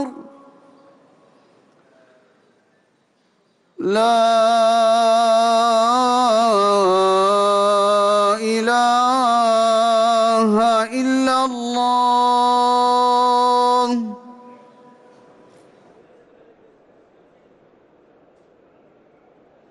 أكبر لا